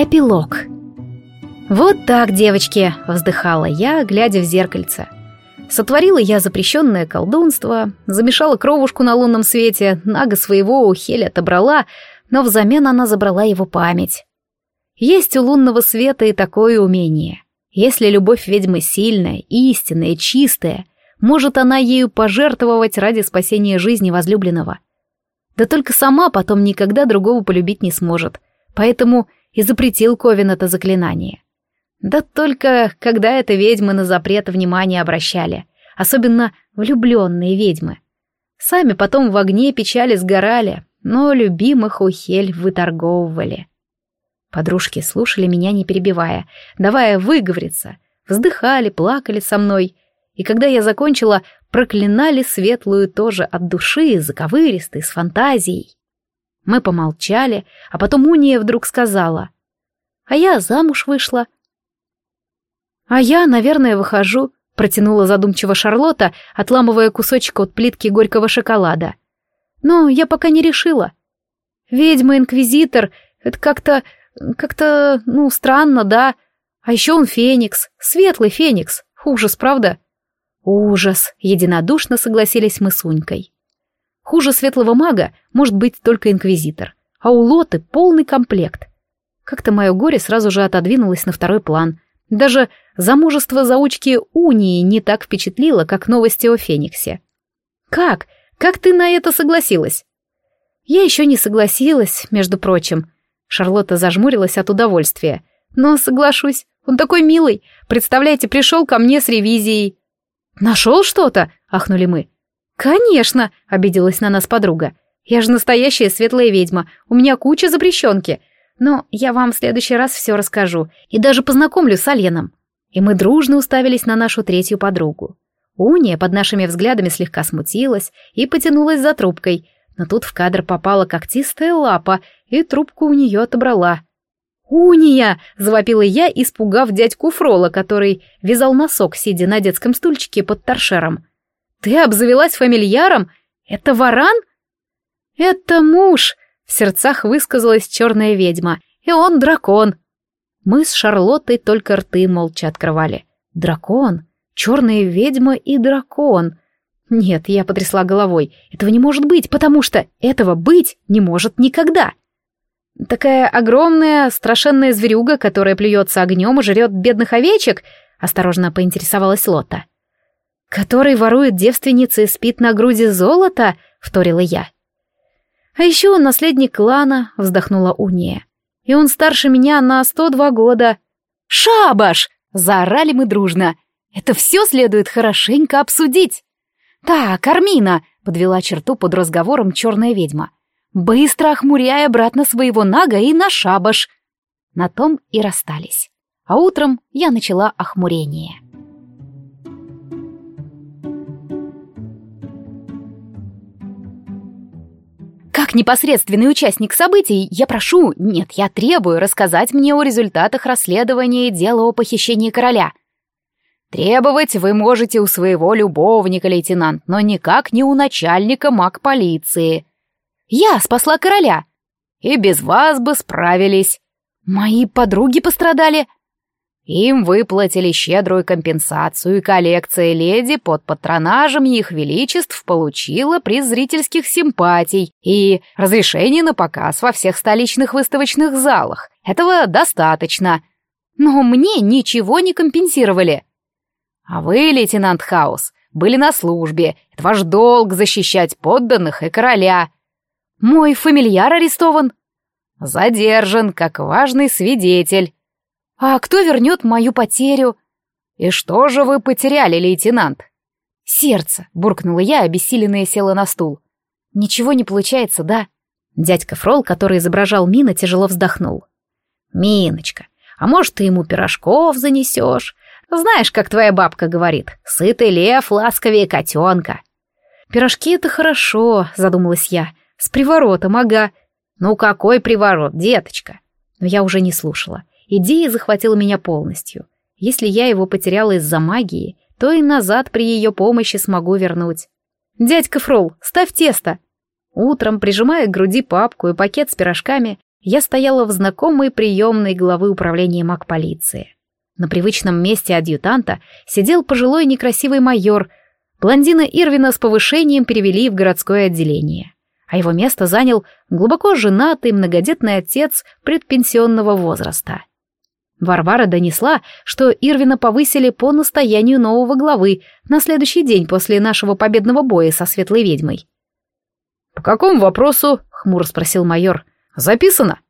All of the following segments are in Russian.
Эпилог. «Вот так, девочки!» — вздыхала я, глядя в зеркальце. Сотворила я запрещенное колдунство, замешала кровушку на лунном свете, Нага своего у Хеля отобрала, но взамен она забрала его память. Есть у лунного света и такое умение. Если любовь ведьмы сильная, истинная, чистая, может она ею пожертвовать ради спасения жизни возлюбленного. Да только сама потом никогда другого полюбить не сможет. Поэтому и запретил Ковен это заклинание. Да только когда это ведьмы на запрет внимания обращали, особенно влюбленные ведьмы. Сами потом в огне печали сгорали, но любимых ухель выторговывали. Подружки слушали меня, не перебивая, давая выговориться, вздыхали, плакали со мной, и когда я закончила, проклинали светлую тоже от души, заковыристой, с фантазией. Мы помолчали, а потом Уния вдруг сказала. «А я замуж вышла». «А я, наверное, выхожу», — протянула задумчиво Шарлотта, отламывая кусочек от плитки горького шоколада. «Но я пока не решила. Ведьма-инквизитор — это как-то... как-то... ну, странно, да? А еще он феникс, светлый феникс. Ужас, правда?» «Ужас!» — единодушно согласились мы с Унькой. Хуже светлого мага может быть только инквизитор. А у Лоты полный комплект. Как-то мое горе сразу же отодвинулось на второй план. Даже замужество заучки Унии не так впечатлило, как новости о Фениксе. «Как? Как ты на это согласилась?» «Я еще не согласилась, между прочим». Шарлотта зажмурилась от удовольствия. «Но соглашусь, он такой милый. Представляете, пришел ко мне с ревизией». «Нашел что-то?» — ахнули мы. «Конечно!» — обиделась на нас подруга. «Я же настоящая светлая ведьма, у меня куча запрещенки. Но я вам в следующий раз все расскажу и даже познакомлю с Оленом». И мы дружно уставились на нашу третью подругу. Уния под нашими взглядами слегка смутилась и потянулась за трубкой, но тут в кадр попала когтистая лапа, и трубку у нее отобрала. «Уния!» — завопила я, испугав дядьку Фрола, который вязал носок, сидя на детском стульчике под торшером — ты обзавелась фамильяром? Это варан? Это муж, в сердцах высказалась черная ведьма. И он дракон. Мы с Шарлоттой только рты молча открывали. Дракон, черная ведьма и дракон. Нет, я потрясла головой. Этого не может быть, потому что этого быть не может никогда. Такая огромная, страшенная зверюга, которая плюется огнем и жрет бедных овечек, осторожно поинтересовалась Лота. — который ворует девственницы и спит на груди золота?» — вторила я. «А еще он наследник клана», — вздохнула Уния. «И он старше меня на 102 года». «Шабаш!» — заорали мы дружно. «Это все следует хорошенько обсудить». «Так, Армина!» — подвела черту под разговором черная ведьма. «Быстро охмуряй обратно своего нага и на шабаш!» На том и расстались. А утром я начала охмурение. Как непосредственный участник событий, я прошу, нет, я требую рассказать мне о результатах расследования дела о похищении короля. Требовать вы можете у своего любовника, лейтенант, но никак не у начальника маг полиции. Я спасла короля. И без вас бы справились. Мои подруги пострадали. Им выплатили щедрую компенсацию, и коллекция леди под патронажем их величеств получила приз зрительских симпатий и разрешение на показ во всех столичных выставочных залах. Этого достаточно. Но мне ничего не компенсировали. А вы, лейтенант Хаус, были на службе. Это ваш долг защищать подданных и короля. Мой фамильяр арестован. Задержан как важный свидетель. «А кто вернет мою потерю?» «И что же вы потеряли, лейтенант?» «Сердце!» — буркнула я, обессиленная села на стул. «Ничего не получается, да?» Дядька Фрол, который изображал Мина, тяжело вздохнул. «Миночка, а может, ты ему пирожков занесешь? Знаешь, как твоя бабка говорит, сытый лев ласковее котенка». «Пирожки — это хорошо», — задумалась я. «С приворотом, ага». «Ну какой приворот, деточка?» Но я уже не слушала. Идея захватила меня полностью. Если я его потеряла из-за магии, то и назад при ее помощи смогу вернуть. «Дядька Фрол, ставь тесто!» Утром, прижимая к груди папку и пакет с пирожками, я стояла в знакомой приемной главы управления маг-полиции. На привычном месте адъютанта сидел пожилой некрасивый майор. Блондина Ирвина с повышением перевели в городское отделение. А его место занял глубоко женатый многодетный отец предпенсионного возраста. Варвара донесла, что Ирвина повысили по настоянию нового главы на следующий день после нашего победного боя со светлой ведьмой. «По какому вопросу?» — хмуро спросил майор. «Записано».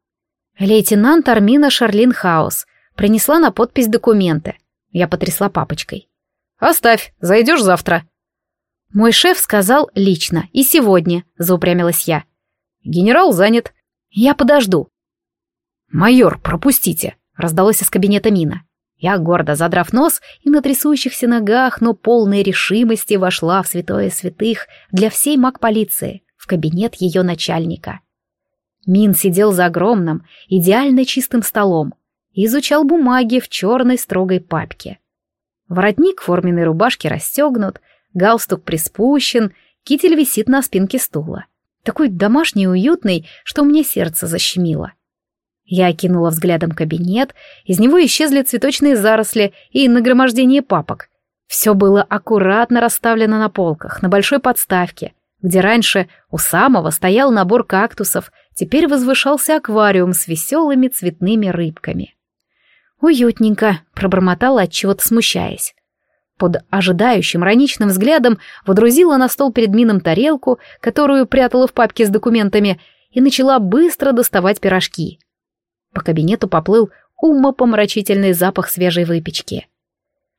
Лейтенант Армина Шарлин Хаус принесла на подпись документы. Я потрясла папочкой. «Оставь, зайдешь завтра». «Мой шеф сказал лично, и сегодня», — заупрямилась я. «Генерал занят». «Я подожду». «Майор, пропустите», раздалось из кабинета Мина. Я, гордо задрав нос и на трясущихся ногах, но полной решимости вошла в святое святых для всей маг полиции, в кабинет ее начальника. Мин сидел за огромным, идеально чистым столом и изучал бумаги в черной строгой папке. Воротник форменной рубашки расстегнут, галстук приспущен, китель висит на спинке стула. Такой домашний и уютный, что мне сердце защемило. Я окинула взглядом кабинет, из него исчезли цветочные заросли и нагромождение папок. Все было аккуратно расставлено на полках, на большой подставке, где раньше у самого стоял набор кактусов, теперь возвышался аквариум с веселыми цветными рыбками. «Уютненько», — пробормотала отчего-то смущаясь. Под ожидающим раничным взглядом водрузила на стол перед Мином тарелку, которую прятала в папке с документами, и начала быстро доставать пирожки. По кабинету поплыл умопомрачительный запах свежей выпечки.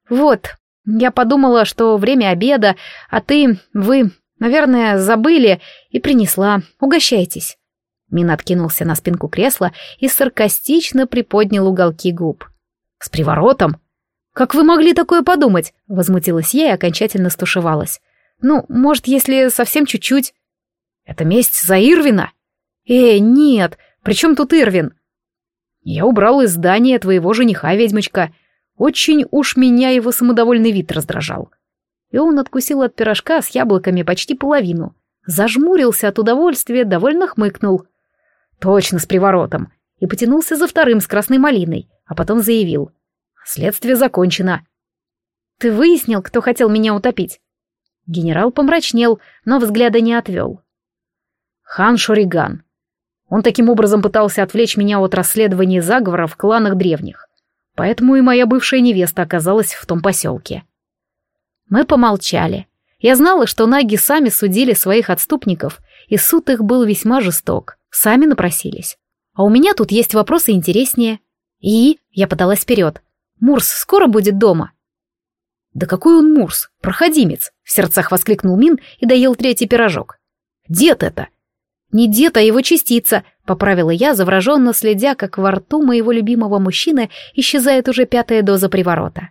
«Вот, я подумала, что время обеда, а ты, вы, наверное, забыли и принесла. Угощайтесь». Мин откинулся на спинку кресла и саркастично приподнял уголки губ. «С приворотом?» «Как вы могли такое подумать?» — возмутилась я и окончательно стушевалась. «Ну, может, если совсем чуть-чуть...» «Это месть за Ирвина?» «Эй, нет, при чем тут Ирвин?» Я убрал из здания твоего жениха, ведьмочка. Очень уж меня его самодовольный вид раздражал. И он откусил от пирожка с яблоками почти половину. Зажмурился от удовольствия, довольно хмыкнул. Точно с приворотом. И потянулся за вторым с красной малиной, а потом заявил. Следствие закончено. Ты выяснил, кто хотел меня утопить? Генерал помрачнел, но взгляда не отвел. Хан Шуриган, он таким образом пытался отвлечь меня от расследования заговора в кланах древних. Поэтому и моя бывшая невеста оказалась в том поселке. Мы помолчали. Я знала, что наги сами судили своих отступников, и суд их был весьма жесток. Сами напросились. А у меня тут есть вопросы интереснее. И я подалась вперед. Мурс скоро будет дома. Да какой он Мурс? Проходимец! В сердцах воскликнул Мин и доел третий пирожок. Дед это! «Не дед, а его частица», — поправила я, завраженно следя, как во рту моего любимого мужчины исчезает уже пятая доза приворота.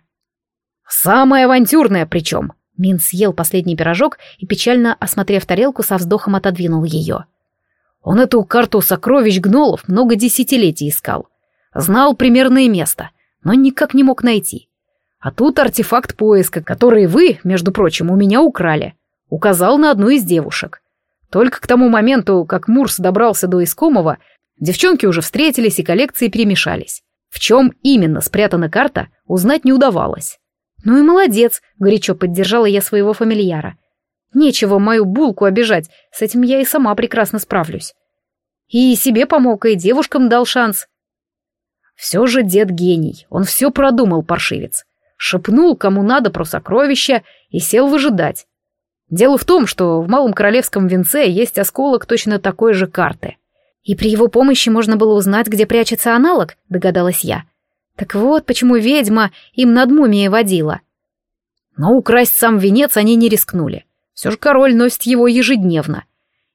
«Самая авантюрная причем!» Мин съел последний пирожок и, печально осмотрев тарелку, со вздохом отодвинул ее. Он эту карту сокровищ гнолов много десятилетий искал. Знал примерное место, но никак не мог найти. А тут артефакт поиска, который вы, между прочим, у меня украли. Указал на одну из девушек. Только к тому моменту, как Мурс добрался до искомого, девчонки уже встретились и коллекции перемешались. В чем именно спрятана карта, узнать не удавалось. «Ну и молодец», — горячо поддержала я своего фамильяра. «Нечего мою булку обижать, с этим я и сама прекрасно справлюсь». И себе помог, и девушкам дал шанс. Все же дед гений, он все продумал, паршивец. Шепнул, кому надо, про сокровища и сел выжидать. Дело в том, что в Малом Королевском венце есть осколок точно такой же карты. И при его помощи можно было узнать, где прячется аналог, догадалась я. Так вот, почему ведьма им над мумией водила. Но украсть сам венец они не рискнули. Все же король носит его ежедневно.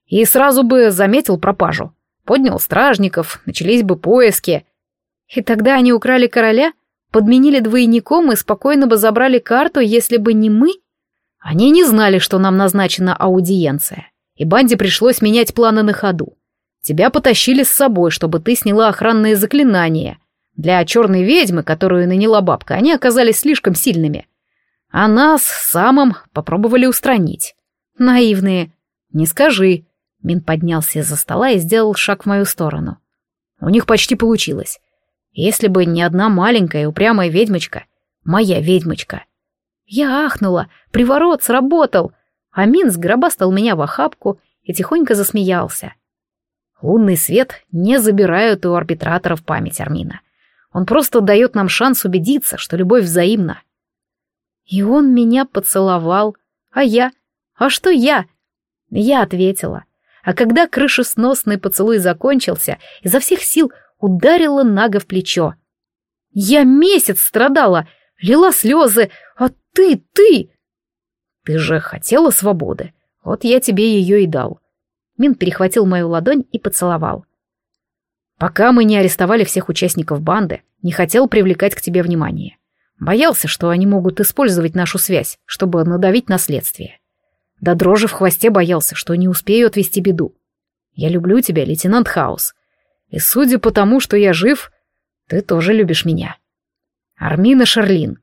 И сразу бы заметил пропажу. Поднял стражников, начались бы поиски. И тогда они украли короля, подменили двойником и спокойно бы забрали карту, если бы не мы — они не знали, что нам назначена аудиенция, и банде пришлось менять планы на ходу. Тебя потащили с собой, чтобы ты сняла охранные заклинания. Для черной ведьмы, которую наняла бабка, они оказались слишком сильными. А нас самым попробовали устранить. Наивные. Не скажи. Мин поднялся из-за стола и сделал шаг в мою сторону. У них почти получилось. Если бы не одна маленькая упрямая ведьмочка, моя ведьмочка — я ахнула. Приворот сработал. Амин сгробастал меня в охапку и тихонько засмеялся. Лунный свет не забирают у арбитраторов память Армина. Он просто дает нам шанс убедиться, что любовь взаимна. И он меня поцеловал. А я? А что я? Я ответила. А когда крышесносный поцелуй закончился, изо всех сил ударила Нага в плечо. Я месяц страдала, лила слезы, а ты, ты!» «Ты же хотела свободы. Вот я тебе ее и дал». Мин перехватил мою ладонь и поцеловал. «Пока мы не арестовали всех участников банды, не хотел привлекать к тебе внимание. Боялся, что они могут использовать нашу связь, чтобы надавить на следствие. До дрожи в хвосте боялся, что не успею отвести беду. Я люблю тебя, лейтенант Хаус. И судя по тому, что я жив, ты тоже любишь меня. Армина Шарлин,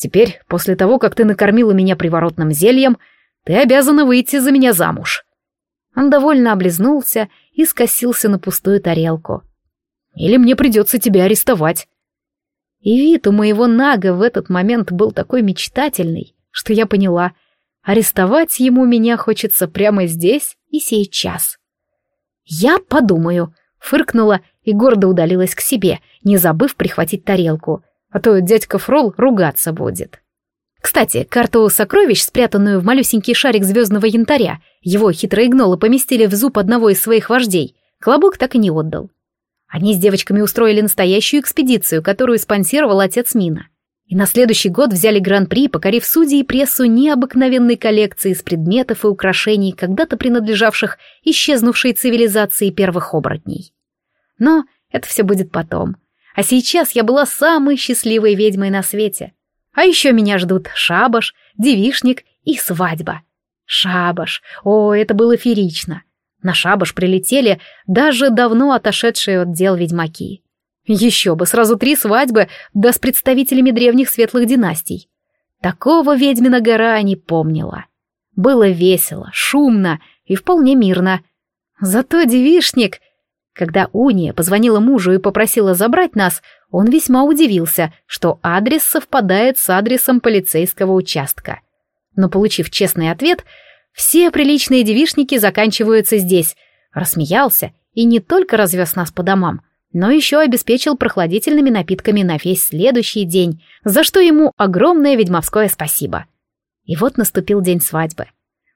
Теперь, после того, как ты накормила меня приворотным зельем, ты обязана выйти за меня замуж». Он довольно облизнулся и скосился на пустую тарелку. «Или мне придется тебя арестовать». И вид у моего Нага в этот момент был такой мечтательный, что я поняла, арестовать ему меня хочется прямо здесь и сейчас. «Я подумаю», — фыркнула и гордо удалилась к себе, не забыв прихватить тарелку — а то дядька Фрол ругаться будет. Кстати, карту сокровищ, спрятанную в малюсенький шарик звездного янтаря, его хитрые гнолы поместили в зуб одного из своих вождей. Клобок так и не отдал. Они с девочками устроили настоящую экспедицию, которую спонсировал отец Мина. И на следующий год взяли гран-при, покорив судьи и прессу необыкновенной коллекции из предметов и украшений, когда-то принадлежавших исчезнувшей цивилизации первых оборотней. Но это все будет потом. А сейчас я была самой счастливой ведьмой на свете. А еще меня ждут шабаш, девишник и свадьба. Шабаш. О, это было феерично. На шабаш прилетели даже давно отошедшие от дел ведьмаки. Еще бы, сразу три свадьбы, да с представителями древних светлых династий. Такого ведьмина гора не помнила. Было весело, шумно и вполне мирно. Зато девишник когда Уния позвонила мужу и попросила забрать нас, он весьма удивился, что адрес совпадает с адресом полицейского участка. Но получив честный ответ, все приличные девишники заканчиваются здесь, рассмеялся и не только развез нас по домам, но еще обеспечил прохладительными напитками на весь следующий день, за что ему огромное ведьмовское спасибо. И вот наступил день свадьбы.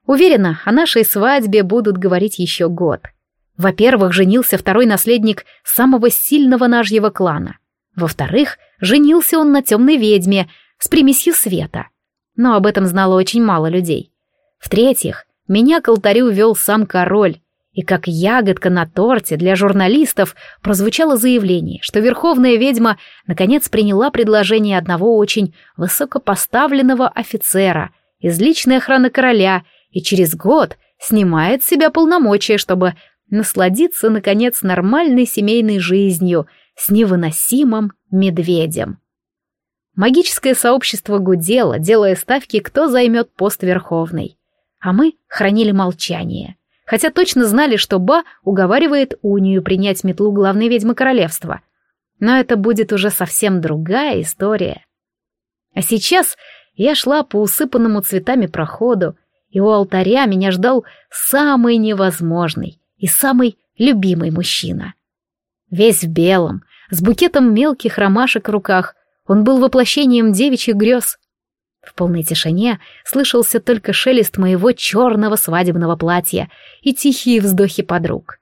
Уверена, о нашей свадьбе будут говорить еще год — во-первых, женился второй наследник самого сильного нажьего клана. Во-вторых, женился он на темной ведьме с примесью света. Но об этом знало очень мало людей. В-третьих, меня к алтарю вел сам король, и как ягодка на торте для журналистов прозвучало заявление, что верховная ведьма наконец приняла предложение одного очень высокопоставленного офицера из личной охраны короля и через год снимает с себя полномочия, чтобы насладиться, наконец, нормальной семейной жизнью с невыносимым медведем. Магическое сообщество гудело, делая ставки, кто займет пост Верховный. А мы хранили молчание. Хотя точно знали, что Ба уговаривает Унию принять метлу главной ведьмы королевства. Но это будет уже совсем другая история. А сейчас я шла по усыпанному цветами проходу, и у алтаря меня ждал самый невозможный, и самый любимый мужчина. Весь в белом, с букетом мелких ромашек в руках, он был воплощением девичьих грез. В полной тишине слышался только шелест моего черного свадебного платья и тихие вздохи подруг.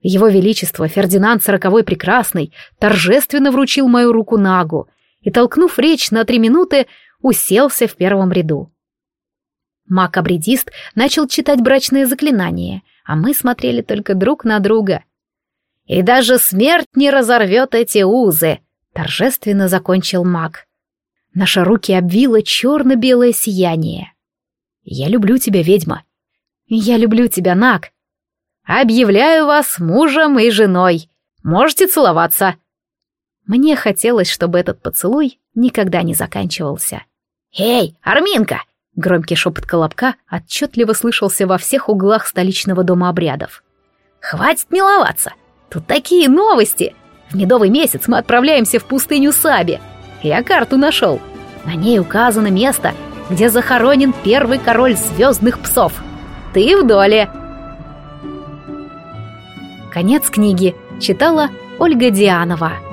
Его Величество Фердинанд Сороковой Прекрасный торжественно вручил мою руку Нагу и, толкнув речь на три минуты, уселся в первом ряду. Маг-абредист начал читать брачные заклинания, а мы смотрели только друг на друга. «И даже смерть не разорвет эти узы!» — торжественно закончил маг. Наши руки обвило черно-белое сияние. «Я люблю тебя, ведьма!» «Я люблю тебя, Наг!» «Объявляю вас мужем и женой! Можете целоваться!» Мне хотелось, чтобы этот поцелуй никогда не заканчивался. «Эй, Арминка, Громкий шепот Колобка отчетливо слышался во всех углах столичного дома обрядов. «Хватит миловаться! Тут такие новости! В медовый месяц мы отправляемся в пустыню Саби. Я карту нашел. На ней указано место, где захоронен первый король звездных псов. Ты в доле!» Конец книги читала Ольга Дианова.